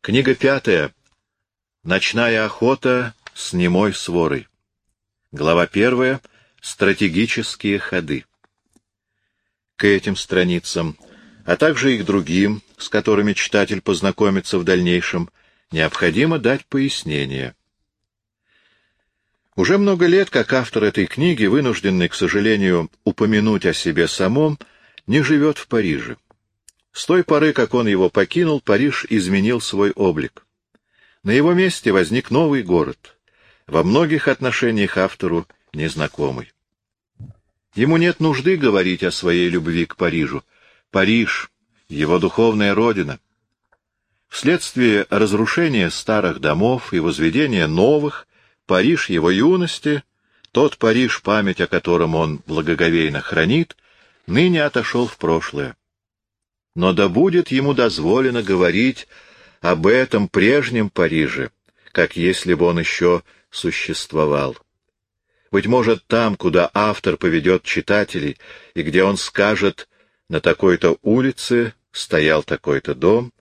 Книга пятая. Ночная охота с немой сворой. Глава первая. Стратегические ходы. К этим страницам, а также и к другим, с которыми читатель познакомится в дальнейшем, необходимо дать пояснение. Уже много лет, как автор этой книги, вынужденный, к сожалению, упомянуть о себе самом, не живет в Париже. С той поры, как он его покинул, Париж изменил свой облик. На его месте возник новый город, во многих отношениях автору незнакомый. Ему нет нужды говорить о своей любви к Парижу. Париж — его духовная родина. Вследствие разрушения старых домов и возведения новых, Париж его юности, тот Париж, память о котором он благоговейно хранит, ныне отошел в прошлое но да будет ему дозволено говорить об этом прежнем Париже, как если бы он еще существовал. Быть может, там, куда автор поведет читателей, и где он скажет «на такой-то улице стоял такой-то дом»,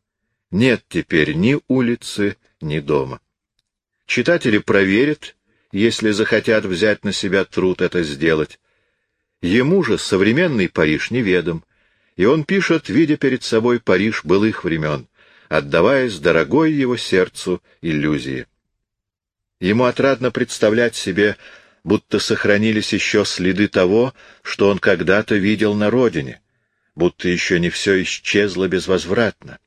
нет теперь ни улицы, ни дома. Читатели проверят, если захотят взять на себя труд это сделать. Ему же современный Париж неведом, и он пишет, видя перед собой Париж былых времен, отдаваясь дорогой его сердцу иллюзии. Ему отрадно представлять себе, будто сохранились еще следы того, что он когда-то видел на родине, будто еще не все исчезло безвозвратно.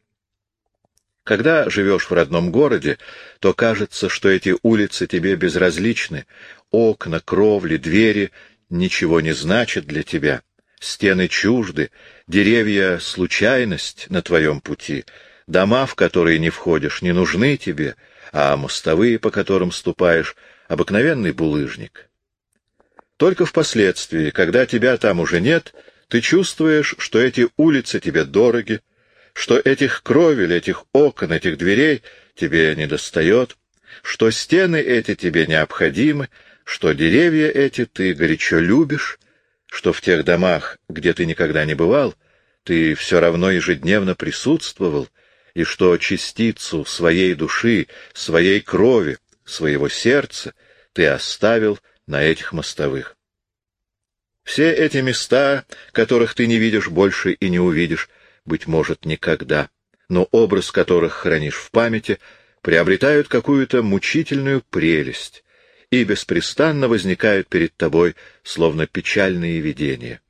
Когда живешь в родном городе, то кажется, что эти улицы тебе безразличны, окна, кровли, двери ничего не значат для тебя стены чужды, деревья — случайность на твоем пути, дома, в которые не входишь, не нужны тебе, а мостовые, по которым ступаешь, — обыкновенный булыжник. Только впоследствии, когда тебя там уже нет, ты чувствуешь, что эти улицы тебе дороги, что этих кровель, этих окон, этих дверей тебе недостает, что стены эти тебе необходимы, что деревья эти ты горячо любишь, что в тех домах, где ты никогда не бывал, ты все равно ежедневно присутствовал, и что частицу своей души, своей крови, своего сердца ты оставил на этих мостовых. Все эти места, которых ты не видишь больше и не увидишь, быть может, никогда, но образ которых хранишь в памяти, приобретают какую-то мучительную прелесть, и беспрестанно возникают перед тобой, словно печальные видения.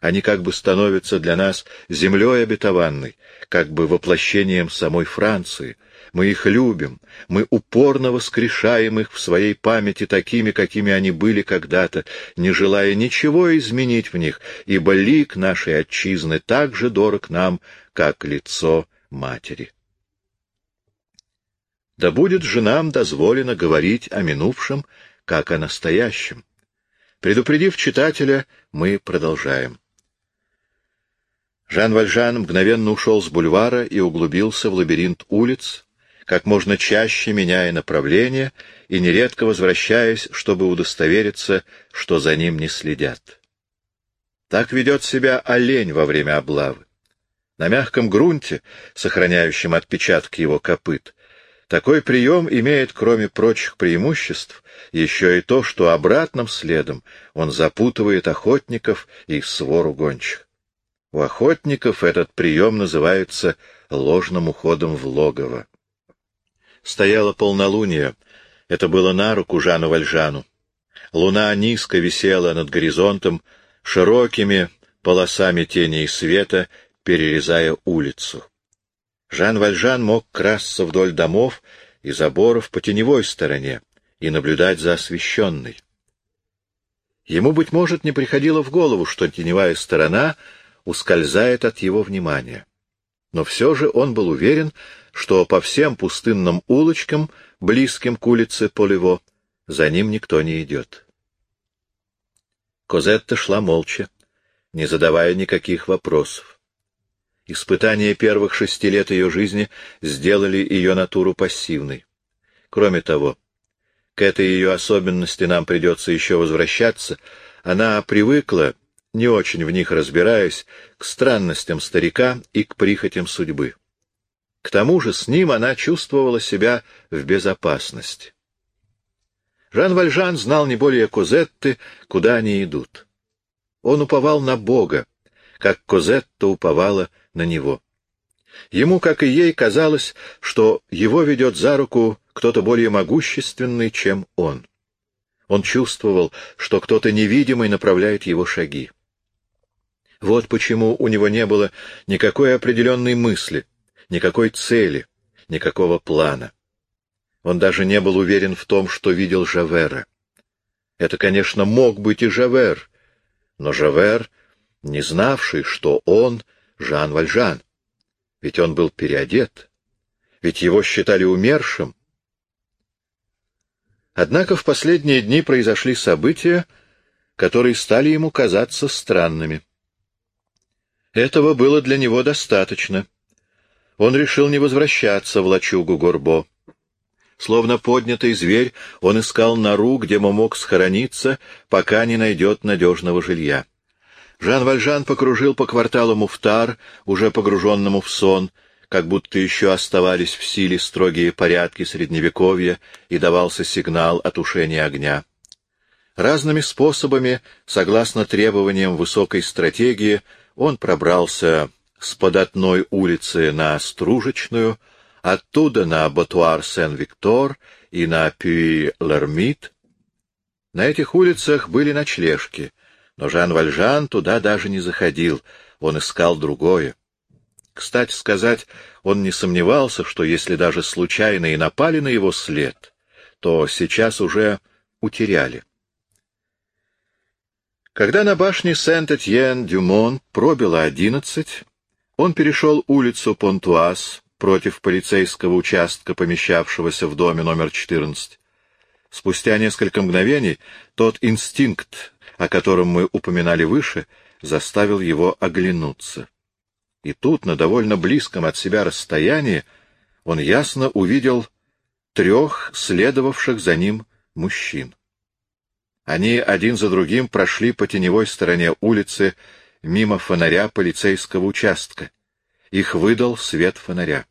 Они как бы становятся для нас землей обетованной, как бы воплощением самой Франции. Мы их любим, мы упорно воскрешаем их в своей памяти такими, какими они были когда-то, не желая ничего изменить в них, ибо лик нашей отчизны так же дорог нам, как лицо матери. Да будет же нам дозволено говорить о минувшем, как о настоящем. Предупредив читателя, мы продолжаем. Жан Вальжан мгновенно ушел с бульвара и углубился в лабиринт улиц, как можно чаще меняя направление и нередко возвращаясь, чтобы удостовериться, что за ним не следят. Так ведет себя олень во время облавы. На мягком грунте, сохраняющем отпечатки его копыт, такой прием имеет, кроме прочих преимуществ, еще и то, что обратным следом он запутывает охотников и свору гончих. У охотников этот прием называется ложным уходом в логово. Стояло полнолуние, это было на руку Жану Вальжану. Луна низко висела над горизонтом, широкими полосами тени и света, перерезая улицу. Жан Вальжан мог красться вдоль домов и заборов по теневой стороне и наблюдать за освещенной. Ему, быть может, не приходило в голову, что теневая сторона ускользает от его внимания. Но все же он был уверен, что по всем пустынным улочкам, близким к улице Полево, за ним никто не идет. Козетта шла молча, не задавая никаких вопросов. Испытания первых шести лет ее жизни сделали ее натуру пассивной. Кроме того, к этой ее особенности нам придется еще возвращаться, она привыкла, не очень в них разбираясь, к странностям старика и к прихотям судьбы. К тому же с ним она чувствовала себя в безопасности. Жан Вальжан знал не более Козетты, куда они идут. Он уповал на Бога, как Козетта уповала на него. Ему, как и ей, казалось, что его ведет за руку кто-то более могущественный, чем он. Он чувствовал, что кто-то невидимый направляет его шаги. Вот почему у него не было никакой определенной мысли, никакой цели, никакого плана. Он даже не был уверен в том, что видел Жавера. Это, конечно, мог быть и Жавер, но Жавер, не знавший, что он Жан Вальжан. Ведь он был переодет, ведь его считали умершим. Однако в последние дни произошли события, которые стали ему казаться странными. Этого было для него достаточно. Он решил не возвращаться в лачугу Горбо. Словно поднятый зверь, он искал нору, где мог схорониться, пока не найдет надежного жилья. Жан Вальжан покружил по кварталу Муфтар, уже погруженному в сон, как будто еще оставались в силе строгие порядки Средневековья и давался сигнал о тушении огня. Разными способами, согласно требованиям высокой стратегии, он пробрался с податной улицы на Стружечную, оттуда на Батуар Сен-Виктор и на Пюи-Лермит. На этих улицах были ночлежки, но Жан Вальжан туда даже не заходил, он искал другое. Кстати сказать, он не сомневался, что если даже случайно и напали на его след, то сейчас уже утеряли. Когда на башне Сент-Этьен-Дюмон пробило одиннадцать, он перешел улицу Понтуаз против полицейского участка, помещавшегося в доме номер 14. Спустя несколько мгновений тот инстинкт, о котором мы упоминали выше, заставил его оглянуться. И тут, на довольно близком от себя расстоянии, он ясно увидел трех следовавших за ним мужчин. Они один за другим прошли по теневой стороне улицы мимо фонаря полицейского участка. Их выдал свет фонаря.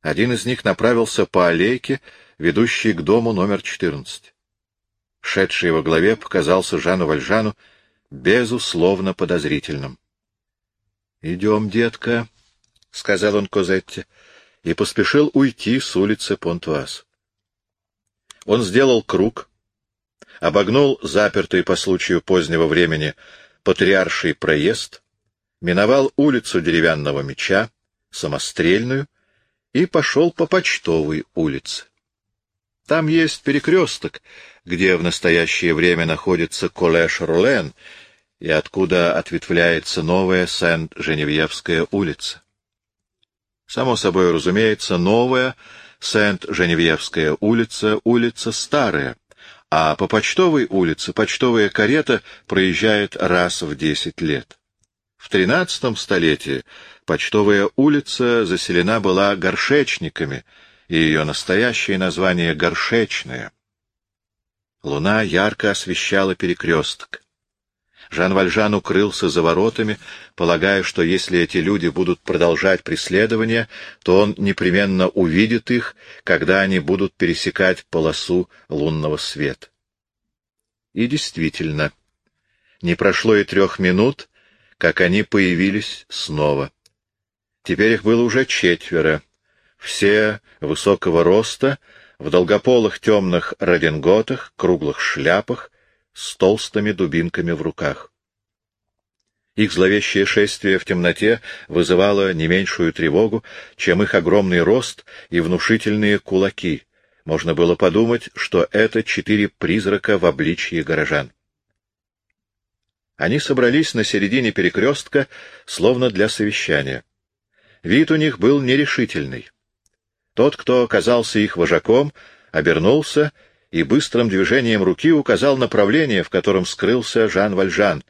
Один из них направился по аллейке, ведущей к дому номер 14. Шедший во главе показался Жану Вальжану безусловно подозрительным. — Идем, детка, — сказал он Козетте, и поспешил уйти с улицы Понтуаз. Он сделал круг — обогнул запертый по случаю позднего времени патриарший проезд, миновал улицу деревянного меча, самострельную, и пошел по почтовой улице. Там есть перекресток, где в настоящее время находится Колеш-Рулен, и откуда ответвляется новая Сент-Женевьевская улица. Само собой разумеется, новая Сент-Женевьевская улица — улица старая, а по почтовой улице почтовая карета проезжает раз в десять лет. В тринадцатом столетии почтовая улица заселена была горшечниками, и ее настоящее название — Горшечная. Луна ярко освещала перекресток. Жан Вальжан укрылся за воротами, полагая, что если эти люди будут продолжать преследование, то он непременно увидит их, когда они будут пересекать полосу лунного света. И действительно, не прошло и трех минут, как они появились снова. Теперь их было уже четверо, все высокого роста, в долгополых темных радинготах, круглых шляпах, с толстыми дубинками в руках. Их зловещее шествие в темноте вызывало не меньшую тревогу, чем их огромный рост и внушительные кулаки. Можно было подумать, что это четыре призрака в обличье горожан. Они собрались на середине перекрестка, словно для совещания. Вид у них был нерешительный. Тот, кто оказался их вожаком, обернулся и быстрым движением руки указал направление, в котором скрылся Жан Вальжан.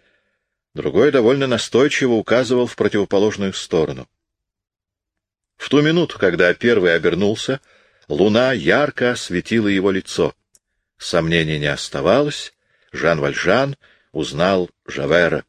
Другой довольно настойчиво указывал в противоположную сторону. В ту минуту, когда первый обернулся, луна ярко осветила его лицо. Сомнений не оставалось, Жан Вальжан узнал Жавера.